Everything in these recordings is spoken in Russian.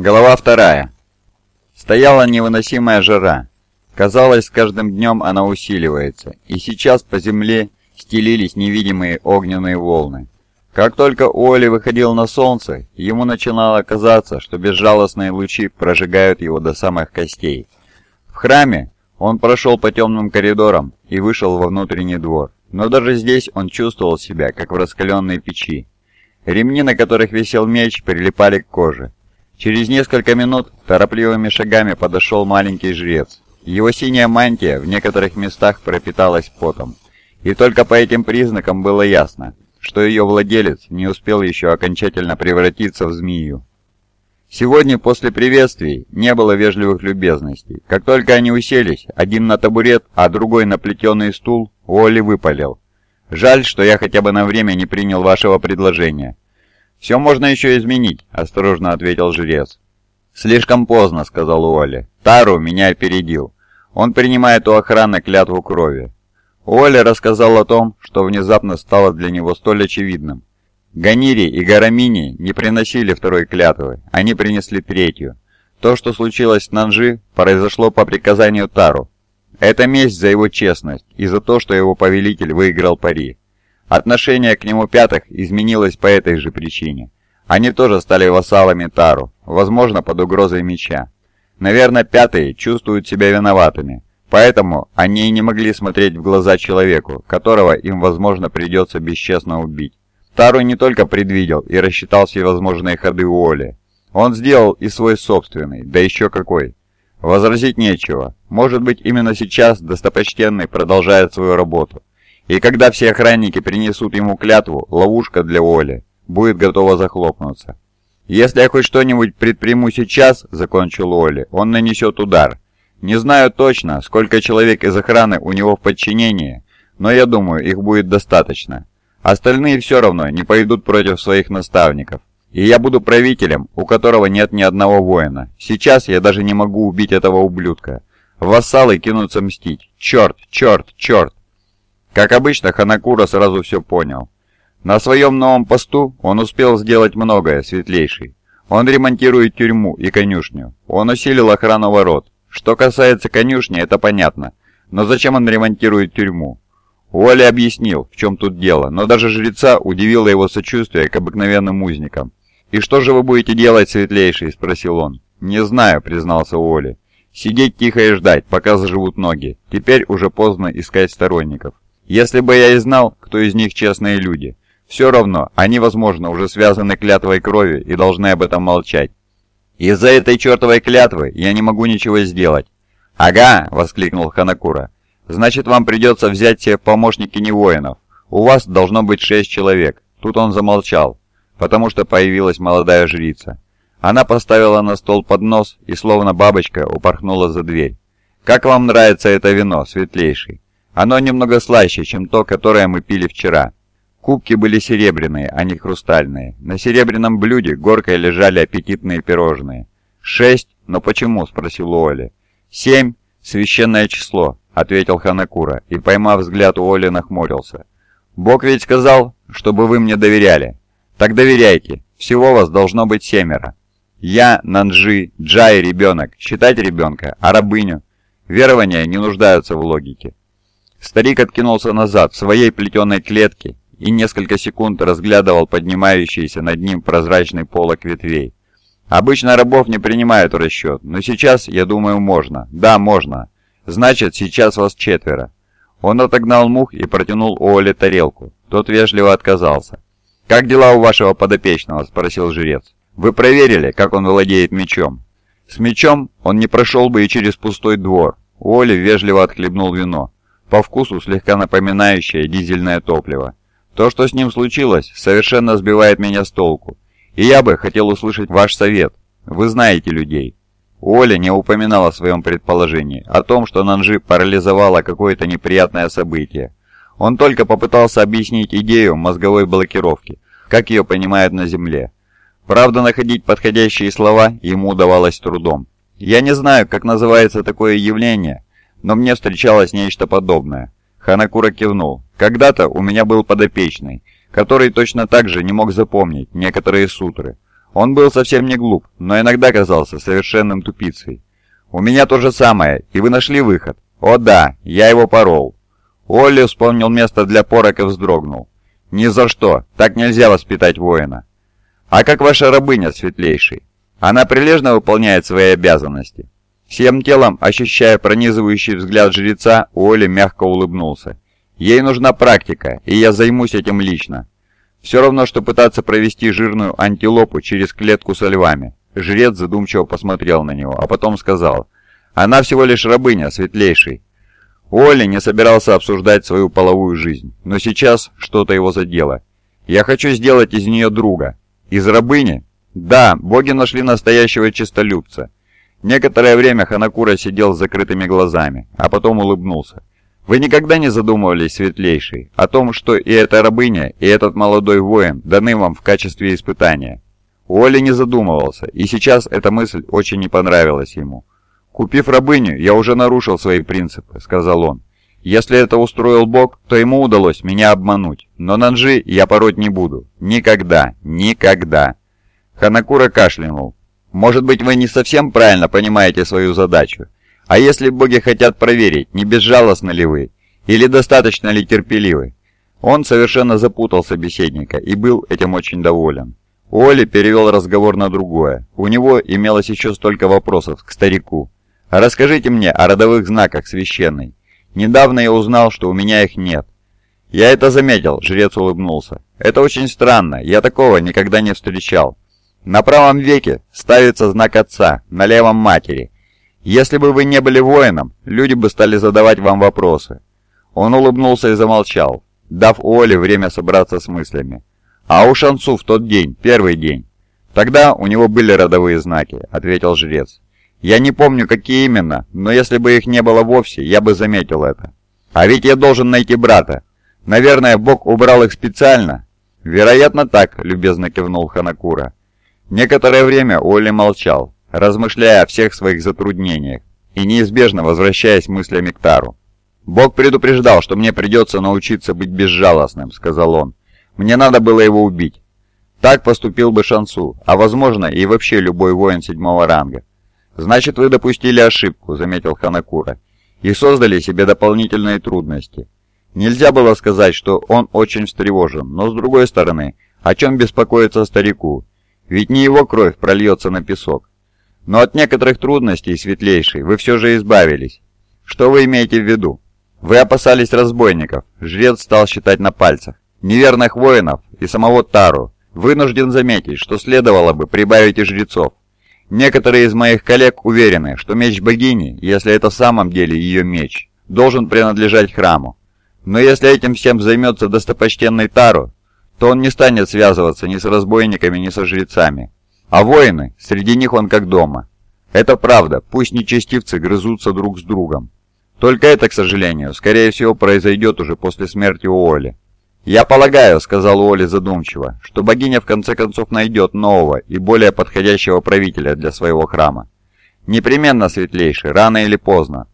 Голова вторая. Стояла невыносимая жара. Казалось, с каждым днем она усиливается, и сейчас по земле стелились невидимые огненные волны. Как только Оли выходил на солнце, ему начинало казаться, что безжалостные лучи прожигают его до самых костей. В храме он прошел по темным коридорам и вышел во внутренний двор, но даже здесь он чувствовал себя, как в раскаленной печи. Ремни, на которых висел меч, прилипали к коже. Через несколько минут торопливыми шагами подошел маленький жрец. Его синяя мантия в некоторых местах пропиталась потом. И только по этим признакам было ясно, что ее владелец не успел еще окончательно превратиться в змею. Сегодня после приветствий не было вежливых любезностей. Как только они уселись, один на табурет, а другой на плетеный стул, Уолли выпалил. «Жаль, что я хотя бы на время не принял вашего предложения. «Все можно еще изменить», — осторожно ответил жрец. «Слишком поздно», — сказал Уолли. «Тару меня опередил. Он принимает у охраны клятву крови». Уолли рассказал о том, что внезапно стало для него столь очевидным. Ганири и Гарамини не приносили второй клятвы, они принесли третью. То, что случилось с Нанжи, произошло по приказанию Тару. Это месть за его честность и за то, что его повелитель выиграл пари. Отношение к нему пятых изменилось по этой же причине. Они тоже стали вассалами Тару, возможно, под угрозой меча. Наверное, пятые чувствуют себя виноватыми, поэтому они и не могли смотреть в глаза человеку, которого им, возможно, придется бесчестно убить. Тару не только предвидел и рассчитал все возможные ходы Уолли. Он сделал и свой собственный, да еще какой. Возразить нечего. Может быть, именно сейчас достопочтенный продолжает свою работу. И когда все охранники принесут ему клятву, ловушка для Оли будет готова захлопнуться. «Если я хоть что-нибудь предприму сейчас», — закончил Оли, — «он нанесет удар. Не знаю точно, сколько человек из охраны у него в подчинении, но я думаю, их будет достаточно. Остальные все равно не пойдут против своих наставников. И я буду правителем, у которого нет ни одного воина. Сейчас я даже не могу убить этого ублюдка. Вассалы кинутся мстить. Черт, черт, черт. Как обычно, Ханакура сразу все понял. На своем новом посту он успел сделать многое, светлейший. Он ремонтирует тюрьму и конюшню. Он усилил охрану ворот. Что касается конюшни, это понятно. Но зачем он ремонтирует тюрьму? Уолли объяснил, в чем тут дело, но даже жреца удивило его сочувствие к обыкновенным узникам. «И что же вы будете делать, светлейший?» – спросил он. «Не знаю», – признался Уолли. «Сидеть тихо и ждать, пока заживут ноги. Теперь уже поздно искать сторонников». Если бы я и знал, кто из них честные люди, все равно, они, возможно, уже связаны клятвой крови и должны об этом молчать. Из-за этой чертовой клятвы я не могу ничего сделать. «Ага!» — воскликнул Ханакура. «Значит, вам придется взять все помощники не воинов. У вас должно быть шесть человек». Тут он замолчал, потому что появилась молодая жрица. Она поставила на стол поднос и, словно бабочка, упорхнула за дверь. «Как вам нравится это вино, светлейший?» Оно немного слаще, чем то, которое мы пили вчера. Кубки были серебряные, а не хрустальные. На серебряном блюде горкой лежали аппетитные пирожные. «Шесть? Но почему?» – спросил Уолли. «Семь – священное число», – ответил Ханакура, и, поймав взгляд, Уолли нахмурился. «Бог ведь сказал, чтобы вы мне доверяли. Так доверяйте, всего вас должно быть семеро. Я, Нанджи, Джай – ребенок, считать ребенка, а рабыню. Верования не нуждаются в логике. Старик откинулся назад в своей плетеной клетке и несколько секунд разглядывал поднимающийся над ним прозрачный полок ветвей. «Обычно рабов не принимают в расчет, но сейчас, я думаю, можно. Да, можно. Значит, сейчас вас четверо». Он отогнал мух и протянул Оле тарелку. Тот вежливо отказался. «Как дела у вашего подопечного?» – спросил жрец. «Вы проверили, как он владеет мечом?» С мечом он не прошел бы и через пустой двор. Оля вежливо отхлебнул вино по вкусу слегка напоминающее дизельное топливо. То, что с ним случилось, совершенно сбивает меня с толку. И я бы хотел услышать ваш совет. Вы знаете людей. Оля не упоминала о своем предположении, о том, что Нанжи парализовало какое-то неприятное событие. Он только попытался объяснить идею мозговой блокировки, как ее понимают на Земле. Правда, находить подходящие слова ему удавалось трудом. Я не знаю, как называется такое явление, но мне встречалось нечто подобное. Ханакура кивнул. Когда-то у меня был подопечный, который точно так же не мог запомнить некоторые сутры. Он был совсем не глуп, но иногда казался совершенным тупицей. «У меня то же самое, и вы нашли выход?» «О да, я его порол». Олли вспомнил место для порок и вздрогнул. «Ни за что, так нельзя воспитать воина». «А как ваша рабыня, светлейший? Она прилежно выполняет свои обязанности?» Всем телом, ощущая пронизывающий взгляд жреца, Уолли мягко улыбнулся. «Ей нужна практика, и я займусь этим лично. Все равно, что пытаться провести жирную антилопу через клетку со львами». Жрец задумчиво посмотрел на него, а потом сказал, «Она всего лишь рабыня, светлейший». Уолли не собирался обсуждать свою половую жизнь, но сейчас что-то его задело. «Я хочу сделать из нее друга». «Из рабыни?» «Да, боги нашли настоящего чистолюбца». Некоторое время Ханакура сидел с закрытыми глазами, а потом улыбнулся. «Вы никогда не задумывались, светлейший, о том, что и эта рабыня, и этот молодой воин даны вам в качестве испытания?» Уолли не задумывался, и сейчас эта мысль очень не понравилась ему. «Купив рабыню, я уже нарушил свои принципы», — сказал он. «Если это устроил Бог, то ему удалось меня обмануть, но Нанжи я пороть не буду. Никогда, никогда». Ханакура кашлянул. Может быть, вы не совсем правильно понимаете свою задачу. А если боги хотят проверить, не безжалостны ли вы, или достаточно ли терпеливы? Он совершенно запутал собеседника и был этим очень доволен. Оли перевел разговор на другое. У него имелось еще столько вопросов к старику. «Расскажите мне о родовых знаках священной. Недавно я узнал, что у меня их нет». «Я это заметил», — жрец улыбнулся. «Это очень странно, я такого никогда не встречал. На правом веке ставится знак отца, на левом матери. Если бы вы не были воином, люди бы стали задавать вам вопросы. Он улыбнулся и замолчал, дав Оле время собраться с мыслями. А у Шансу в тот день, первый день. Тогда у него были родовые знаки, ответил жрец. Я не помню, какие именно, но если бы их не было вовсе, я бы заметил это. А ведь я должен найти брата. Наверное, Бог убрал их специально. Вероятно так, любезно кивнул Ханакура. Некоторое время Олли молчал, размышляя о всех своих затруднениях и неизбежно возвращаясь мыслями к Тару. «Бог предупреждал, что мне придется научиться быть безжалостным», — сказал он. «Мне надо было его убить. Так поступил бы Шансу, а возможно и вообще любой воин седьмого ранга. «Значит, вы допустили ошибку», — заметил Ханакура, «и создали себе дополнительные трудности. Нельзя было сказать, что он очень встревожен, но с другой стороны, о чем беспокоиться старику? Ведь не его кровь прольется на песок. Но от некоторых трудностей, светлейший, вы все же избавились. Что вы имеете в виду? Вы опасались разбойников. Жрец стал считать на пальцах. Неверных воинов и самого Тару. Вынужден заметить, что следовало бы прибавить и жрецов. Некоторые из моих коллег уверены, что меч богини, если это в самом деле ее меч, должен принадлежать храму. Но если этим всем займется достопочтенный Тару, то он не станет связываться ни с разбойниками, ни со жрецами. А воины, среди них он как дома. Это правда, пусть нечестивцы грызутся друг с другом. Только это, к сожалению, скорее всего произойдет уже после смерти Уоли. «Я полагаю», — сказал Уолли задумчиво, — «что богиня в конце концов найдет нового и более подходящего правителя для своего храма. Непременно светлейший, рано или поздно.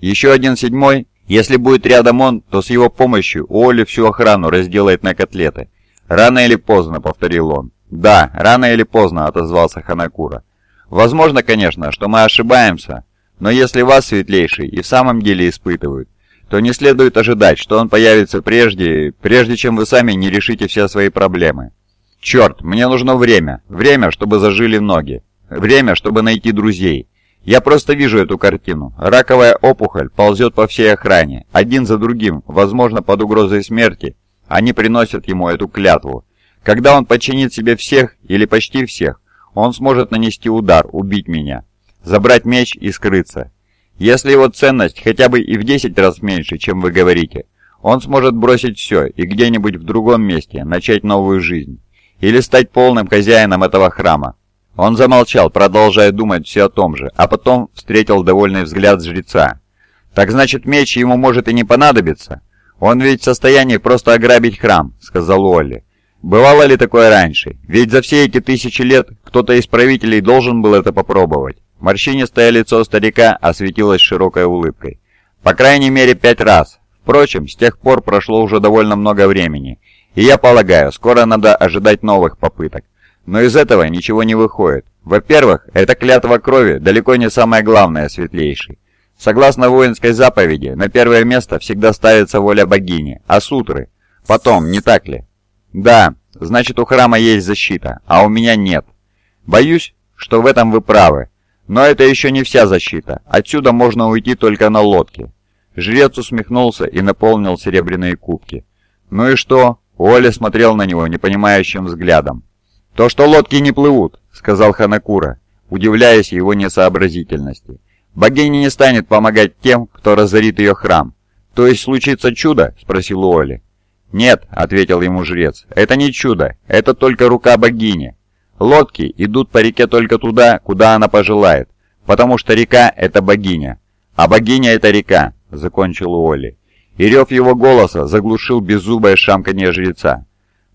Еще один седьмой, если будет рядом он, то с его помощью Уолли всю охрану разделает на котлеты, «Рано или поздно», — повторил он. «Да, рано или поздно», — отозвался Ханакура. «Возможно, конечно, что мы ошибаемся, но если вас, светлейший, и в самом деле испытывают, то не следует ожидать, что он появится прежде, прежде чем вы сами не решите все свои проблемы. Черт, мне нужно время, время, чтобы зажили ноги, время, чтобы найти друзей. Я просто вижу эту картину. Раковая опухоль ползет по всей охране, один за другим, возможно, под угрозой смерти, они приносят ему эту клятву. Когда он подчинит себе всех, или почти всех, он сможет нанести удар, убить меня, забрать меч и скрыться. Если его ценность хотя бы и в 10 раз меньше, чем вы говорите, он сможет бросить все и где-нибудь в другом месте начать новую жизнь. Или стать полным хозяином этого храма. Он замолчал, продолжая думать все о том же, а потом встретил довольный взгляд жреца. «Так значит, меч ему может и не понадобиться?» «Он ведь в состоянии просто ограбить храм», — сказал Уолли. «Бывало ли такое раньше? Ведь за все эти тысячи лет кто-то из правителей должен был это попробовать». Морщинистое лицо старика осветилось широкой улыбкой. «По крайней мере, пять раз. Впрочем, с тех пор прошло уже довольно много времени, и я полагаю, скоро надо ожидать новых попыток. Но из этого ничего не выходит. Во-первых, эта клятва крови далеко не самое главное, светлейший. Согласно воинской заповеди, на первое место всегда ставится воля богини, а сутры. Потом, не так ли? Да, значит у храма есть защита, а у меня нет. Боюсь, что в этом вы правы. Но это еще не вся защита. Отсюда можно уйти только на лодке. Жрец усмехнулся и наполнил серебряные кубки. «Ну и что?» Уолли смотрел на него непонимающим взглядом. «То, что лодки не плывут», — сказал Ханакура, удивляясь его несообразительности. «Богиня не станет помогать тем, кто разорит ее храм. То есть случится чудо?» — спросил Уолли. «Нет», — ответил ему жрец, — «это не чудо, это только рука богини. Лодки идут по реке только туда, куда она пожелает, потому что река — это богиня, а богиня — это река», — закончил Уолли. И рев его голоса заглушил беззубое шамканье жреца.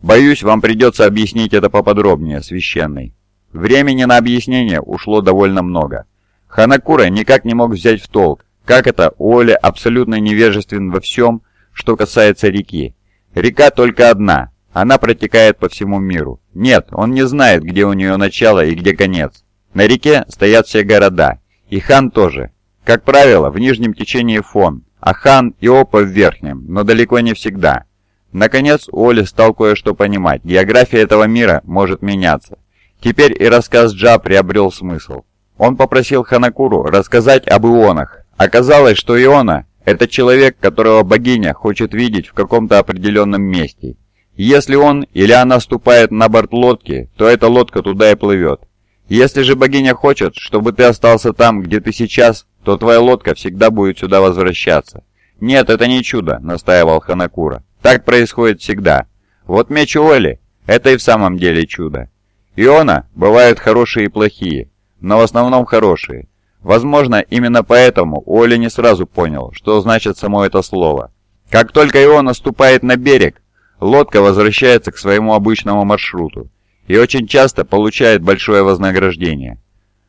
«Боюсь, вам придется объяснить это поподробнее, священный». Времени на объяснение ушло довольно много. Ханакура никак не мог взять в толк, как это Уолли абсолютно невежествен во всем, что касается реки. Река только одна, она протекает по всему миру. Нет, он не знает, где у нее начало и где конец. На реке стоят все города, и хан тоже. Как правило, в нижнем течении фон, а хан и опа в верхнем, но далеко не всегда. Наконец, Оли стал кое-что понимать. География этого мира может меняться. Теперь и рассказ Джа приобрел смысл. Он попросил Ханакуру рассказать об ионах. Оказалось, что иона это человек, которого богиня хочет видеть в каком-то определенном месте. Если он или она ступает на борт лодки, то эта лодка туда и плывет. Если же богиня хочет, чтобы ты остался там, где ты сейчас, то твоя лодка всегда будет сюда возвращаться. Нет, это не чудо, настаивал Ханакура. Так происходит всегда. Вот меч Уэлли – это и в самом деле чудо. Иона бывают хорошие и плохие, но в основном хорошие. Возможно, именно поэтому Оля не сразу понял, что значит само это слово. Как только его наступает на берег, лодка возвращается к своему обычному маршруту и очень часто получает большое вознаграждение.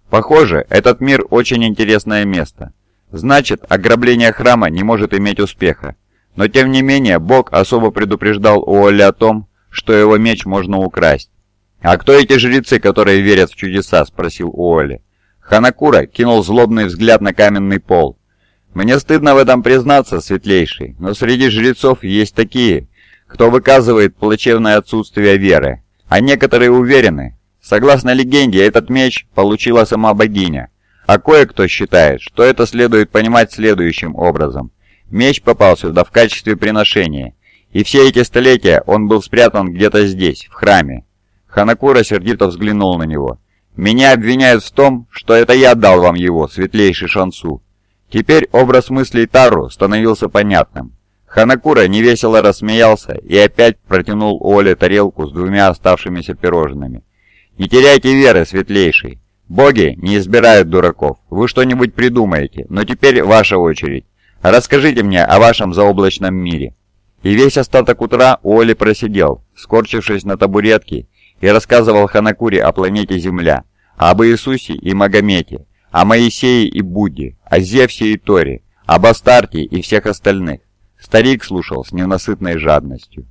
Похоже, этот мир очень интересное место. Значит, ограбление храма не может иметь успеха. Но тем не менее, Бог особо предупреждал Уолли о том, что его меч можно украсть. «А кто эти жрецы, которые верят в чудеса?» – спросил Уолли. Ханакура кинул злобный взгляд на каменный пол. «Мне стыдно в этом признаться, светлейший, но среди жрецов есть такие, кто выказывает плачевное отсутствие веры, а некоторые уверены. Согласно легенде, этот меч получила сама богиня, а кое-кто считает, что это следует понимать следующим образом. Меч попал сюда в качестве приношения, и все эти столетия он был спрятан где-то здесь, в храме. Ханакура сердито взглянул на него. Меня обвиняют в том, что это я дал вам его, светлейший Шансу. Теперь образ мыслей Тару становился понятным. Ханакура невесело рассмеялся и опять протянул Оле тарелку с двумя оставшимися пирожными. «Не теряйте веры, светлейший. Боги не избирают дураков. Вы что-нибудь придумаете, но теперь ваша очередь. Расскажите мне о вашем заоблачном мире». И весь остаток утра Оли просидел, скорчившись на табуретке и рассказывал Ханакуре о планете Земля, об Иисусе и Магомете, о Моисее и Будде, о Зевсе и Торе, об Астарте и всех остальных. Старик слушал с ненасытной жадностью.